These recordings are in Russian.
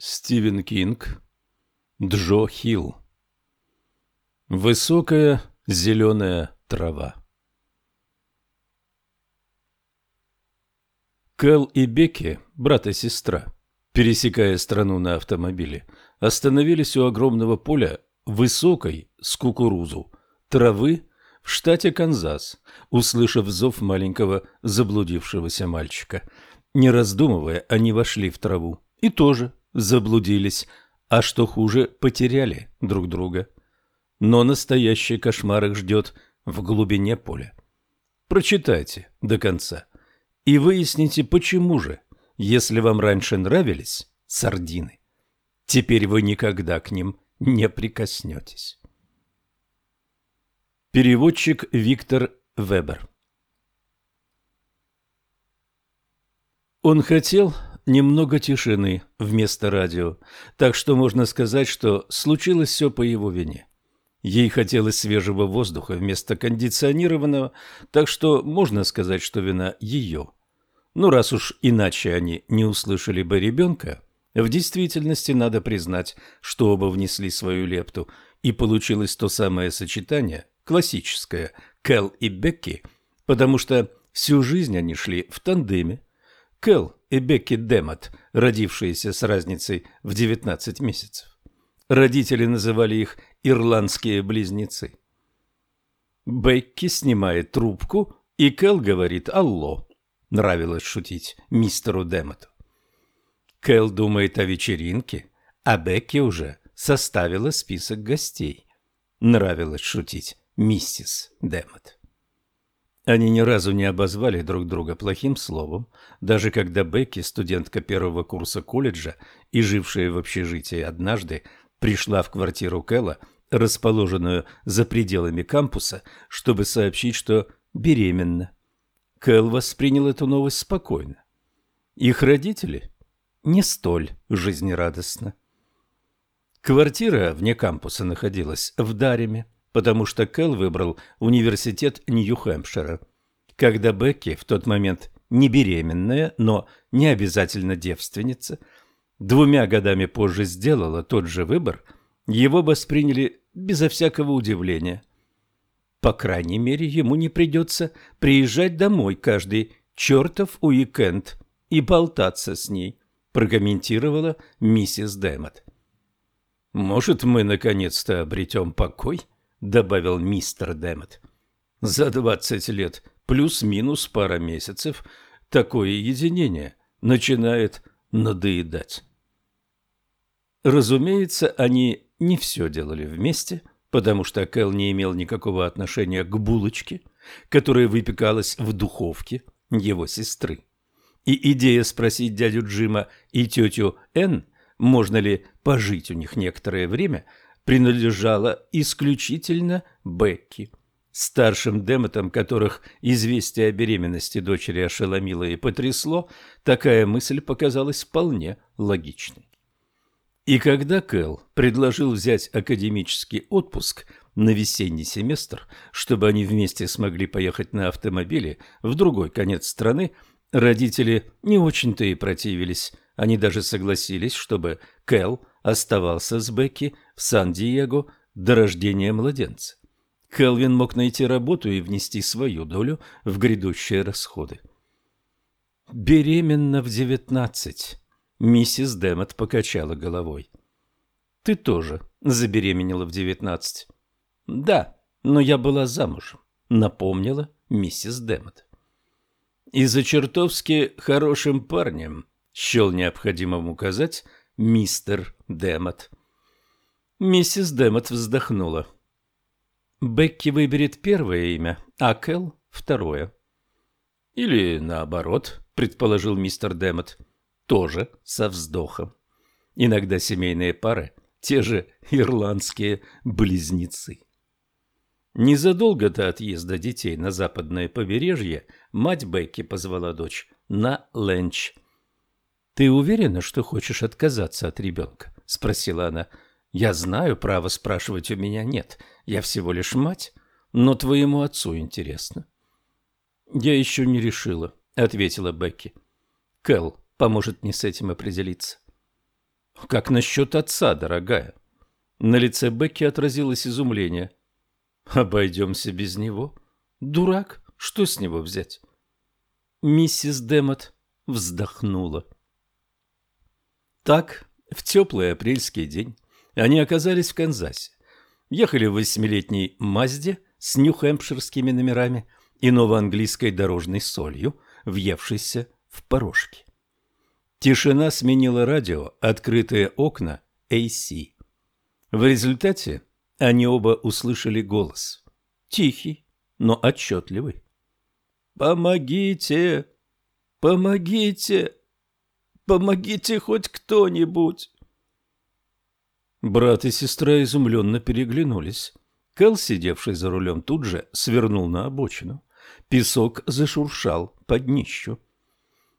Стивен Кинг, Джо Хилл. Высокая зеленая трава. Кэл и Бекки, брат и сестра, пересекая страну на автомобиле, остановились у огромного поля высокой с кукурузу травы в штате Канзас, услышав зов маленького заблудившегося мальчика. Не раздумывая, они вошли в траву и тоже заблудились, а что хуже, потеряли друг друга. Но настоящий кошмар их ждет в глубине поля. Прочитайте до конца и выясните, почему же, если вам раньше нравились сардины, теперь вы никогда к ним не прикоснетесь. Переводчик Виктор Вебер Он хотел немного тишины вместо радио, так что можно сказать, что случилось все по его вине. Ей хотелось свежего воздуха вместо кондиционированного, так что можно сказать, что вина ее. Но раз уж иначе они не услышали бы ребенка, в действительности надо признать, что оба внесли свою лепту, и получилось то самое сочетание, классическое, Кэл и Бекки, потому что всю жизнь они шли в тандеме, Кэл и Бекки Демот, родившиеся с разницей в 19 месяцев. Родители называли их «ирландские близнецы». Бекки снимает трубку, и Кэл говорит «Алло». Нравилось шутить мистеру Демоту. Кэл думает о вечеринке, а Бекки уже составила список гостей. Нравилось шутить миссис Демот. Они ни разу не обозвали друг друга плохим словом, даже когда Бекки, студентка первого курса колледжа и жившая в общежитии однажды, пришла в квартиру Кэлла, расположенную за пределами кампуса, чтобы сообщить, что беременна. Кэл воспринял эту новость спокойно. Их родители не столь жизнерадостно. Квартира вне кампуса находилась в Дареме потому что Кэл выбрал университет Нью-Хэмпшира. Когда Бекки, в тот момент не беременная, но не обязательно девственница, двумя годами позже сделала тот же выбор, его восприняли безо всякого удивления. По крайней мере, ему не придется приезжать домой каждый чертов уикенд и болтаться с ней, прокомментировала миссис Дэмот. «Может, мы наконец-то обретем покой?» — добавил мистер Дэммет. «За двадцать лет плюс-минус пара месяцев такое единение начинает надоедать». Разумеется, они не все делали вместе, потому что Кэл не имел никакого отношения к булочке, которая выпекалась в духовке его сестры. И идея спросить дядю Джима и тетю Энн, можно ли пожить у них некоторое время, принадлежала исключительно Бекки. Старшим демотам, которых известие о беременности дочери ошеломило и потрясло, такая мысль показалась вполне логичной. И когда Кэл предложил взять академический отпуск на весенний семестр, чтобы они вместе смогли поехать на автомобиле в другой конец страны, родители не очень-то и противились. Они даже согласились, чтобы Кэл оставался с Бекки в Сан-Диего до рождения младенца. Келвин мог найти работу и внести свою долю в грядущие расходы. «Беременна в девятнадцать», — миссис Дэмот покачала головой. «Ты тоже забеременела в девятнадцать». «Да, но я была замужем», — напомнила миссис Дэмот. «И за чертовски хорошим парнем», — счел необходимым указать мистер Дэмот. Миссис Дэмот вздохнула. Бекки выберет первое имя, а Кэл — второе. Или наоборот, предположил мистер Дэмот, тоже со вздохом. Иногда семейные пары — те же ирландские близнецы. Незадолго до отъезда детей на западное побережье мать Бекки позвала дочь на ленч. «Ты уверена, что хочешь отказаться от ребенка?» — спросила она. Я знаю, права спрашивать у меня нет. Я всего лишь мать, но твоему отцу интересно. Я еще не решила, ответила Бекки. Кэл поможет мне с этим определиться. Как насчет отца, дорогая? На лице Бекки отразилось изумление. Обойдемся без него. Дурак, что с него взять? Миссис Демот вздохнула. Так, в теплый апрельский день они оказались в Канзасе. Ехали в восьмилетней Мазде с нью-хэмпширскими номерами и новоанглийской дорожной солью, въевшейся в порожки. Тишина сменила радио, открытые окна AC. В результате они оба услышали голос. Тихий, но отчетливый. «Помогите! Помогите! Помогите хоть кто-нибудь!» Брат и сестра изумленно переглянулись. Кэл, сидевший за рулем, тут же свернул на обочину. Песок зашуршал по днищу.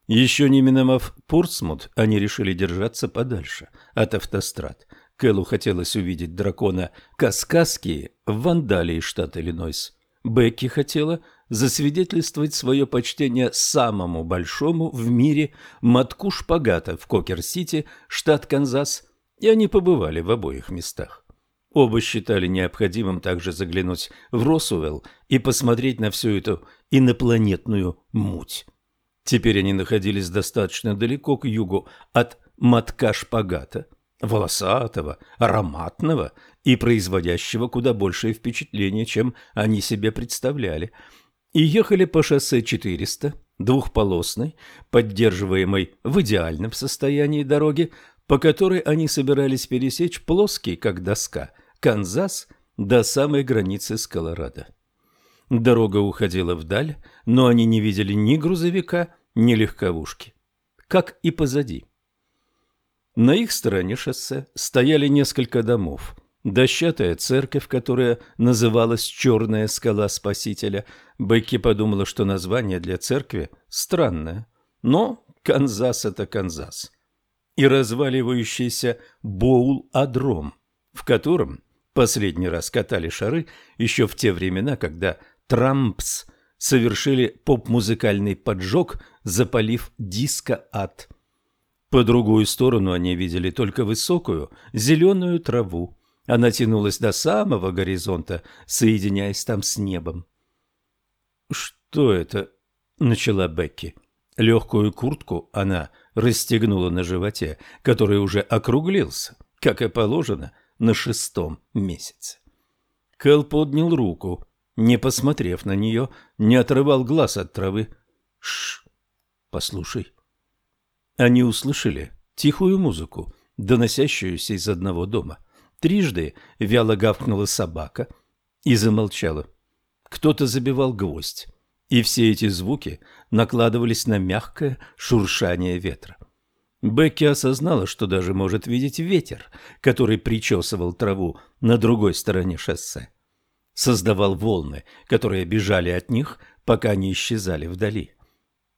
Еще не миновав Портсмут, они решили держаться подальше от автострад. Кэлу хотелось увидеть дракона Каскаски в Вандалии, штат Иллинойс. Бекки хотела засвидетельствовать свое почтение самому большому в мире мотку шпагата в Кокер-Сити, штат Канзас, и они побывали в обоих местах. Оба считали необходимым также заглянуть в Росуэлл и посмотреть на всю эту инопланетную муть. Теперь они находились достаточно далеко к югу от мотка шпагата, волосатого, ароматного и производящего куда большее впечатление, чем они себе представляли, и ехали по шоссе 400, двухполосной, поддерживаемой в идеальном состоянии дороги, по которой они собирались пересечь плоский, как доска, Канзас до самой границы с Колорадо. Дорога уходила вдаль, но они не видели ни грузовика, ни легковушки. Как и позади. На их стороне шоссе стояли несколько домов. Дощатая церковь, которая называлась «Черная скала Спасителя». Бекки подумала, что название для церкви странное. Но Канзас – это Канзас. И разваливающийся Боул-Адром, в котором последний раз катали шары еще в те времена, когда Трампс совершили поп-музыкальный поджог, запалив диско-ад. По другую сторону они видели только высокую зеленую траву. Она тянулась до самого горизонта, соединяясь там с небом. «Что это?» — начала Бекки. Легкую куртку она расстегнула на животе, который уже округлился, как и положено, на шестом месяце. Кэл поднял руку, не посмотрев на нее, не отрывал глаз от травы. Шш, послушай. Они услышали тихую музыку, доносящуюся из одного дома. Трижды вяло гавкнула собака и замолчала. Кто-то забивал гвоздь, и все эти звуки накладывались на мягкое шуршание ветра. Бекки осознала, что даже может видеть ветер, который причесывал траву на другой стороне шоссе. Создавал волны, которые бежали от них, пока не исчезали вдали.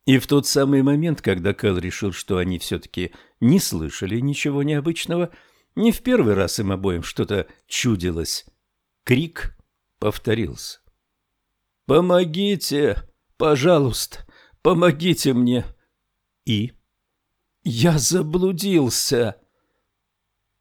И в тот самый момент, когда Кэл решил, что они все-таки не слышали ничего необычного, не в первый раз им обоим что-то чудилось, крик повторился. «Помогите! Пожалуйста, помогите мне!» И «Я заблудился!»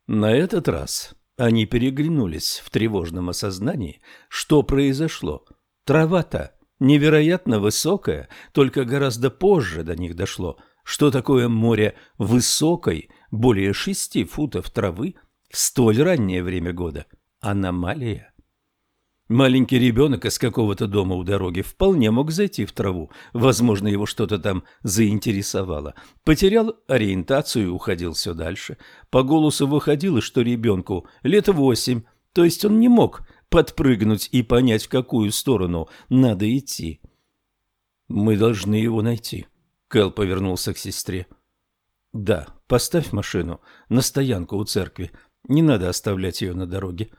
На этот раз они переглянулись в тревожном осознании, что произошло. Трава-то невероятно высокая, только гораздо позже до них дошло, что такое море высокой, более шести футов травы в столь раннее время года. Аномалия. Маленький ребенок из какого-то дома у дороги вполне мог зайти в траву. Возможно, его что-то там заинтересовало. Потерял ориентацию и уходил все дальше. По голосу выходило, что ребенку лет восемь, то есть он не мог подпрыгнуть и понять, в какую сторону надо идти. «Мы должны его найти», — Кэл повернулся к сестре. «Да, поставь машину на стоянку у церкви. Не надо оставлять ее на дороге».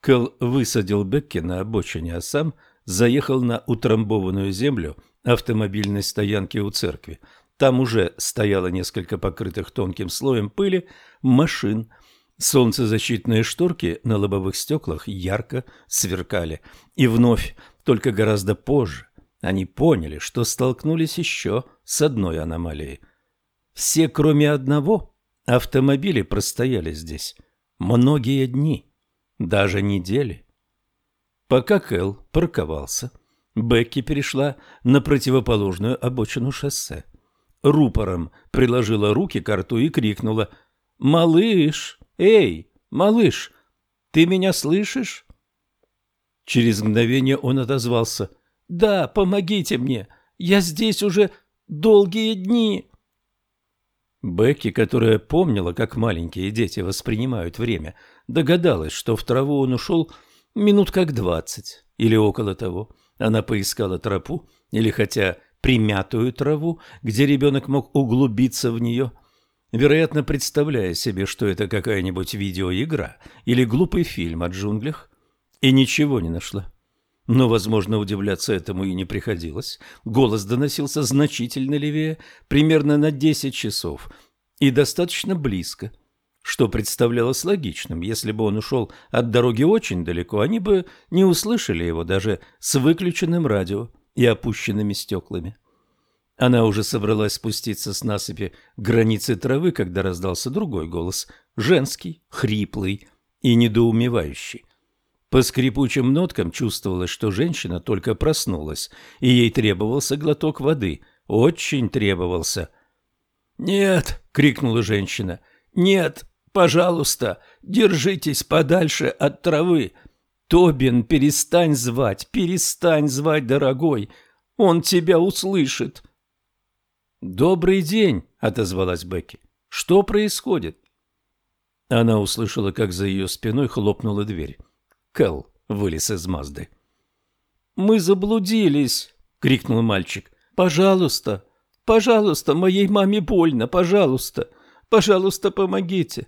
Кэл высадил Бекки на обочине, а сам заехал на утрамбованную землю автомобильной стоянки у церкви. Там уже стояло несколько покрытых тонким слоем пыли машин. Солнцезащитные шторки на лобовых стеклах ярко сверкали. И вновь, только гораздо позже, они поняли, что столкнулись еще с одной аномалией. Все, кроме одного, Автомобили простояли здесь многие дни, даже недели. Пока Кэл парковался, Бекки перешла на противоположную обочину шоссе. Рупором приложила руки к рту и крикнула «Малыш! Эй, малыш, ты меня слышишь?» Через мгновение он отозвался «Да, помогите мне, я здесь уже долгие дни». Бекки, которая помнила, как маленькие дети воспринимают время, догадалась, что в траву он ушел минут как двадцать или около того. Она поискала тропу или хотя примятую траву, где ребенок мог углубиться в нее, вероятно, представляя себе, что это какая-нибудь видеоигра или глупый фильм о джунглях, и ничего не нашла. Но, возможно, удивляться этому и не приходилось. Голос доносился значительно левее, примерно на 10 часов, и достаточно близко, что представлялось логичным. Если бы он ушел от дороги очень далеко, они бы не услышали его даже с выключенным радио и опущенными стеклами. Она уже собралась спуститься с насыпи границы травы, когда раздался другой голос, женский, хриплый и недоумевающий. По скрипучим ноткам чувствовалось, что женщина только проснулась, и ей требовался глоток воды. Очень требовался. «Нет!» — крикнула женщина. «Нет! Пожалуйста, держитесь подальше от травы! Тобин, перестань звать! Перестань звать, дорогой! Он тебя услышит!» «Добрый день!» — отозвалась Бекки. «Что происходит?» Она услышала, как за ее спиной хлопнула дверь. Кэл вылез из Мазды. «Мы заблудились!» — крикнул мальчик. «Пожалуйста, пожалуйста, моей маме больно, пожалуйста, пожалуйста, помогите!»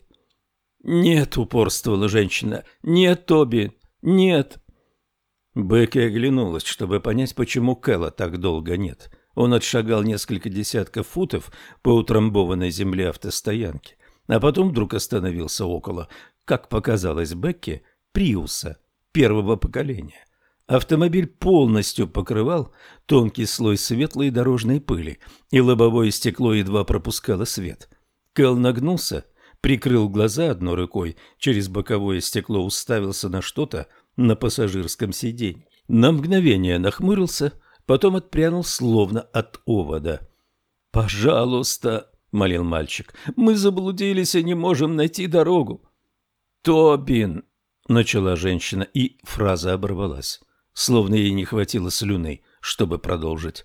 «Нет», — упорствовала женщина, — «нет, Тоби, нет». Бекки оглянулась, чтобы понять, почему Кэлла так долго нет. Он отшагал несколько десятков футов по утрамбованной земле автостоянки, а потом вдруг остановился около, как показалось Бекки, Приуса первого поколения. Автомобиль полностью покрывал тонкий слой светлой дорожной пыли, и лобовое стекло едва пропускало свет. Кэл нагнулся, прикрыл глаза одной рукой, через боковое стекло уставился на что-то на пассажирском сиденье. На мгновение нахмурился, потом отпрянул словно от овода. «Пожалуйста», — молил мальчик, — «мы заблудились и не можем найти дорогу». «Тобин», начала женщина, и фраза оборвалась, словно ей не хватило слюны, чтобы продолжить.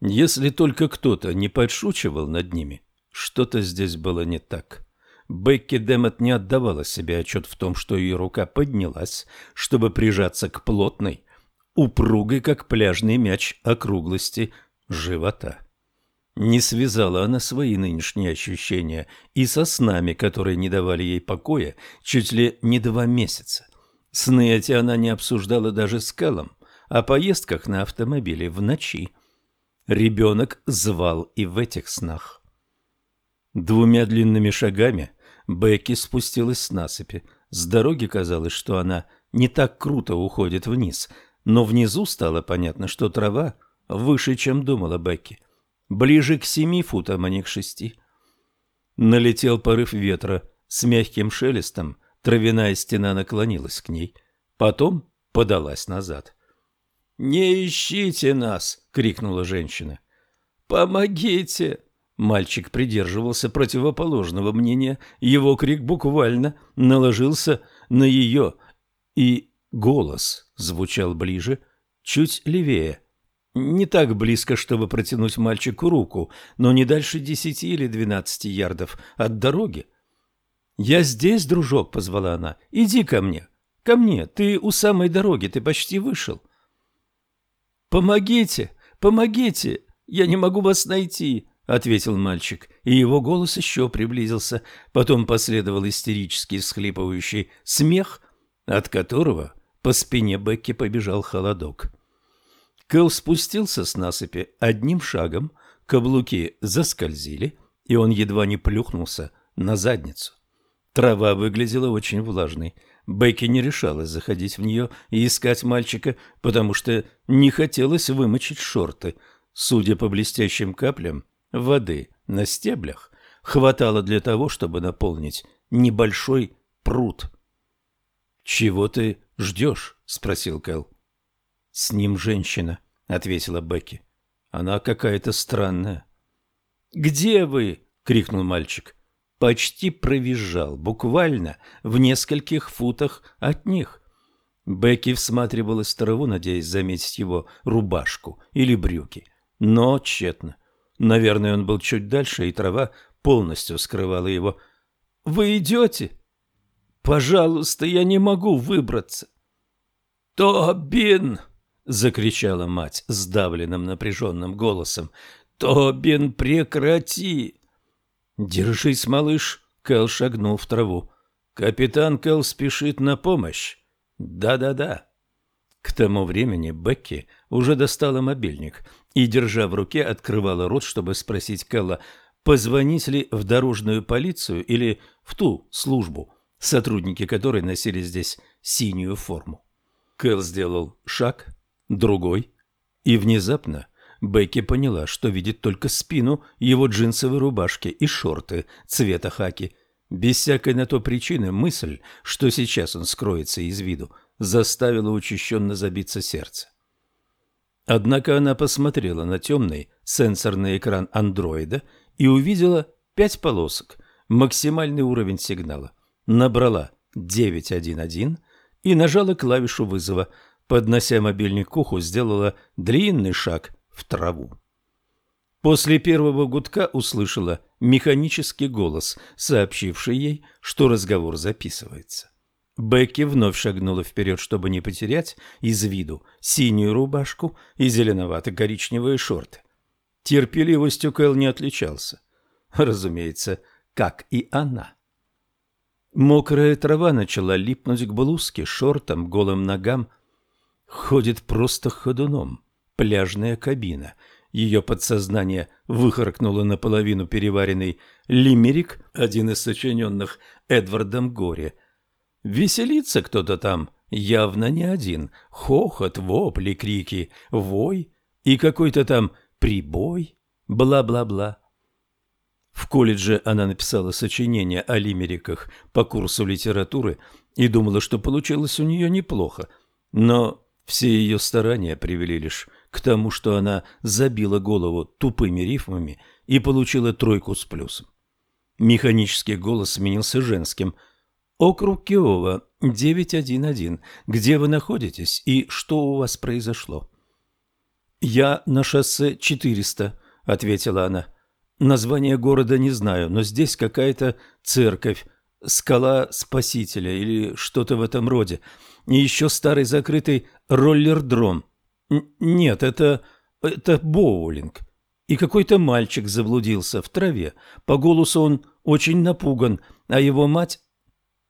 Если только кто-то не подшучивал над ними, что-то здесь было не так. Бекки Демот не отдавала себе отчет в том, что ее рука поднялась, чтобы прижаться к плотной, упругой, как пляжный мяч, округлости живота. Не связала она свои нынешние ощущения и со снами, которые не давали ей покоя чуть ли не два месяца. Сны эти она не обсуждала даже с Кэллом, о поездках на автомобиле в ночи. Ребенок звал и в этих снах. Двумя длинными шагами Бекки спустилась с насыпи. С дороги казалось, что она не так круто уходит вниз, но внизу стало понятно, что трава выше, чем думала Бекки ближе к семи футам, а не к шести. Налетел порыв ветра, с мягким шелестом травяная стена наклонилась к ней, потом подалась назад. «Не ищите нас!» — крикнула женщина. «Помогите!» Мальчик придерживался противоположного мнения, его крик буквально наложился на ее, и голос звучал ближе, чуть левее — не так близко, чтобы протянуть мальчику руку, но не дальше десяти или двенадцати ярдов от дороги. «Я здесь, дружок», — позвала она. «Иди ко мне. Ко мне. Ты у самой дороги, ты почти вышел». «Помогите! Помогите! Я не могу вас найти!» — ответил мальчик, и его голос еще приблизился. Потом последовал истерический всхлипывающий смех, от которого по спине Бекки побежал холодок. Кэл спустился с насыпи одним шагом, каблуки заскользили, и он едва не плюхнулся на задницу. Трава выглядела очень влажной. Бекки не решалась заходить в нее и искать мальчика, потому что не хотелось вымочить шорты. Судя по блестящим каплям воды на стеблях, хватало для того, чтобы наполнить небольшой пруд. «Чего ты ждешь?» – спросил Кэл. «С ним женщина», – ответила Бекки. «Она какая-то странная». «Где вы?» – крикнул мальчик. Почти провизжал, буквально в нескольких футах от них. Бекки всматривалась в траву, надеясь заметить его рубашку или брюки. Но тщетно. Наверное, он был чуть дальше, и трава полностью скрывала его. «Вы идете?» «Пожалуйста, я не могу выбраться». «Тобин!» — закричала мать сдавленным напряженным голосом. «Тобин, прекрати!» «Держись, малыш!» — Кэл шагнул в траву. «Капитан Кэл спешит на помощь!» «Да-да-да!» К тому времени Бекки уже достала мобильник и, держа в руке, открывала рот, чтобы спросить Кэлла, позвонить ли в дорожную полицию или в ту службу, сотрудники которой носили здесь синюю форму. Кэл сделал шаг, другой, и внезапно Бекки поняла, что видит только спину его джинсовой рубашки и шорты цвета хаки. Без всякой на то причины мысль, что сейчас он скроется из виду, заставила учащенно забиться сердце. Однако она посмотрела на темный сенсорный экран андроида и увидела пять полосок, максимальный уровень сигнала. Набрала 911 и нажала клавишу вызова. Поднося мобильник к уху, сделала длинный шаг в траву. После первого гудка услышала механический голос, сообщивший ей, что разговор записывается. Бекки вновь шагнула вперед, чтобы не потерять из виду синюю рубашку и зеленовато-коричневые шорты. Терпеливостью Кэл не отличался. Разумеется, как и она. Мокрая трава начала липнуть к блузке, шортам, голым ногам. Ходит просто ходуном. Пляжная кабина. Ее подсознание выхаркнуло наполовину переваренный лимерик, один из сочиненных Эдвардом Гори – Веселится кто-то там, явно не один. Хохот, вопли, крики, вой и какой-то там прибой, бла-бла-бла. В колледже она написала сочинение о лимериках по курсу литературы и думала, что получилось у нее неплохо. Но все ее старания привели лишь к тому, что она забила голову тупыми рифмами и получила тройку с плюсом. Механический голос сменился женским – Округ Киова, 911. Где вы находитесь и что у вас произошло? Я на шоссе 400, ответила она. Название города не знаю, но здесь какая-то церковь, скала Спасителя или что-то в этом роде. И еще старый закрытый роллердром. Нет, это это боулинг. И какой-то мальчик заблудился в траве. По голосу он очень напуган, а его мать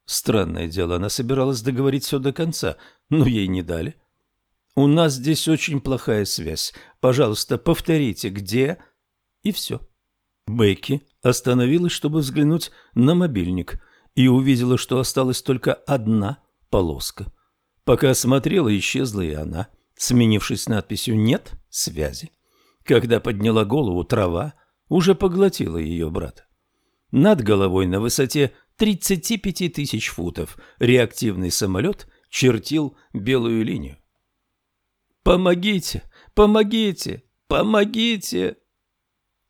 Странное дело, она собиралась договорить все до конца, но ей не дали. «У нас здесь очень плохая связь. Пожалуйста, повторите, где...» И все. Бекки остановилась, чтобы взглянуть на мобильник, и увидела, что осталась только одна полоска. Пока смотрела, исчезла и она, сменившись надписью «Нет связи». Когда подняла голову, трава уже поглотила ее брата. Над головой на высоте 35 тысяч футов реактивный самолет чертил белую линию. «Помогите! Помогите! Помогите!»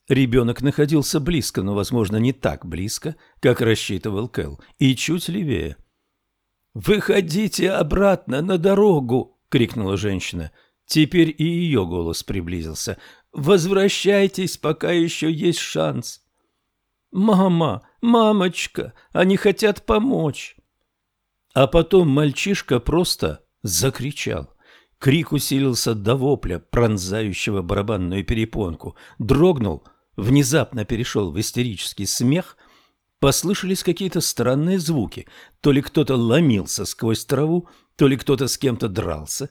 Ребенок находился близко, но, возможно, не так близко, как рассчитывал Кэл, и чуть левее. «Выходите обратно на дорогу!» — крикнула женщина. Теперь и ее голос приблизился. «Возвращайтесь, пока еще есть шанс!» «Мама! Мамочка! Они хотят помочь!» А потом мальчишка просто закричал. Крик усилился до вопля, пронзающего барабанную перепонку. Дрогнул, внезапно перешел в истерический смех. Послышались какие-то странные звуки. То ли кто-то ломился сквозь траву, то ли кто-то с кем-то дрался.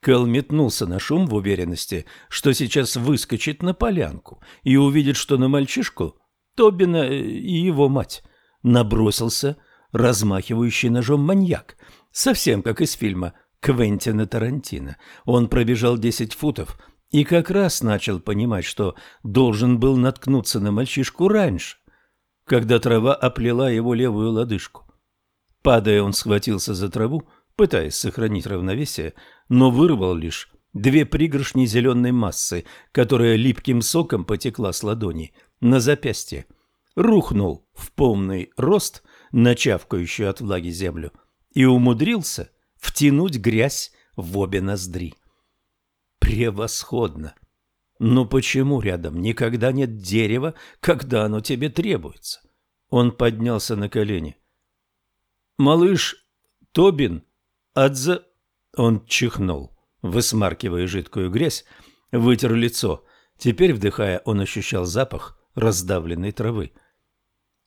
Кэл метнулся на шум в уверенности, что сейчас выскочит на полянку и увидит, что на мальчишку Тобина и его мать. Набросился размахивающий ножом маньяк, совсем как из фильма Квентина Тарантино. Он пробежал десять футов и как раз начал понимать, что должен был наткнуться на мальчишку раньше. Когда трава оплела его левую лодыжку. Падая, он схватился за траву, пытаясь сохранить равновесие, но вырвал лишь две пригоршни зеленой массы, которая липким соком потекла с ладони на запястье. Рухнул в полный рост на чавкающую от влаги землю и умудрился втянуть грязь в обе ноздри. Превосходно! Но почему рядом никогда нет дерева, когда оно тебе требуется? Он поднялся на колени. «Малыш Тобин, отза...» Он чихнул, высмаркивая жидкую грязь, вытер лицо. Теперь, вдыхая, он ощущал запах раздавленной травы.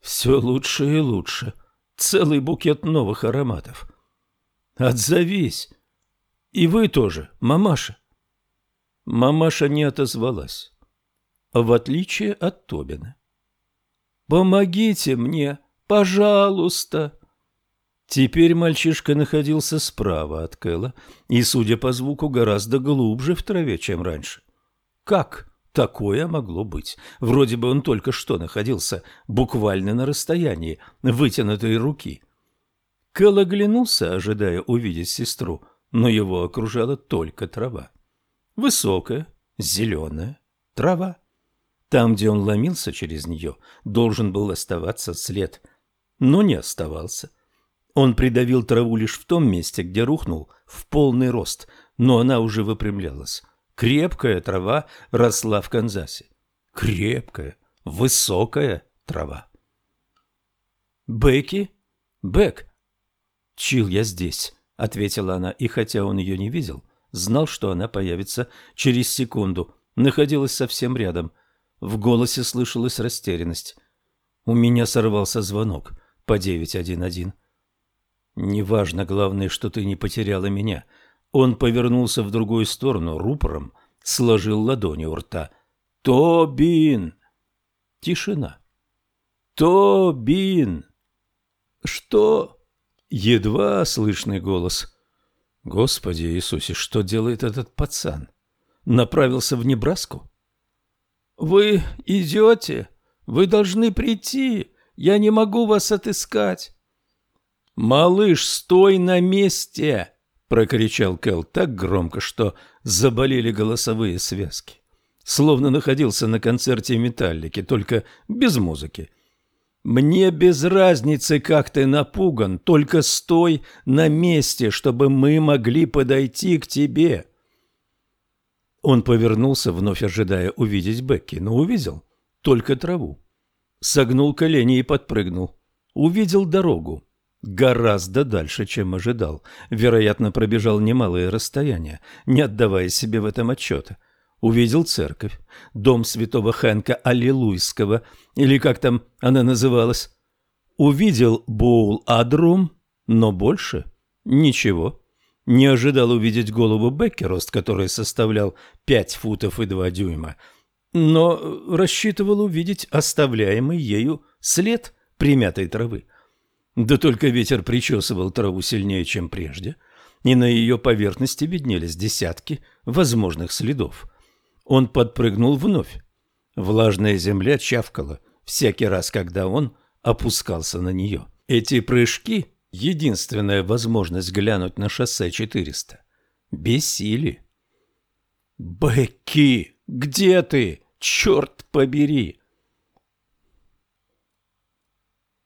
«Все лучше и лучше. Целый букет новых ароматов. Отзовись. И вы тоже, мамаша». Мамаша не отозвалась, в отличие от Тобина. «Помогите мне, пожалуйста!» Теперь мальчишка находился справа от Кэла и, судя по звуку, гораздо глубже в траве, чем раньше. Как такое могло быть? Вроде бы он только что находился буквально на расстоянии вытянутой руки. Кэл оглянулся, ожидая увидеть сестру, но его окружала только трава. Высокая, зеленая трава. Там, где он ломился через нее, должен был оставаться след, но не оставался. Он придавил траву лишь в том месте, где рухнул в полный рост, но она уже выпрямлялась. Крепкая трава росла в Канзасе. Крепкая, высокая трава. «Бекки? Бек?» «Чил, я здесь», — ответила она, и хотя он ее не видел, знал, что она появится через секунду, находилась совсем рядом. В голосе слышалась растерянность. У меня сорвался звонок по 911. «Неважно, главное, что ты не потеряла меня». Он повернулся в другую сторону рупором, сложил ладони у рта. «Тобин!» Тишина. «Тобин!» «Что?» Едва слышный голос. Господи Иисусе, что делает этот пацан? Направился в Небраску? Вы идете? Вы должны прийти. Я не могу вас отыскать. Малыш, стой на месте! прокричал Кэл так громко, что заболели голосовые связки. Словно находился на концерте Металлики, только без музыки. Мне без разницы, как ты напуган, только стой на месте, чтобы мы могли подойти к тебе. Он повернулся, вновь ожидая увидеть Бекки, но увидел только траву. Согнул колени и подпрыгнул. Увидел дорогу. Гораздо дальше, чем ожидал. Вероятно, пробежал немалое расстояние, не отдавая себе в этом отчета увидел церковь, дом святого Хэнка Аллилуйского, или как там она называлась. Увидел Боул-Адрум, но больше ничего. Не ожидал увидеть голову Бекки, рост которой составлял пять футов и два дюйма, но рассчитывал увидеть оставляемый ею след примятой травы. Да только ветер причесывал траву сильнее, чем прежде, и на ее поверхности виднелись десятки возможных следов – он подпрыгнул вновь. Влажная земля чавкала всякий раз, когда он опускался на нее. Эти прыжки — единственная возможность глянуть на шоссе 400. Бесили. «Бекки, где ты? Черт побери!»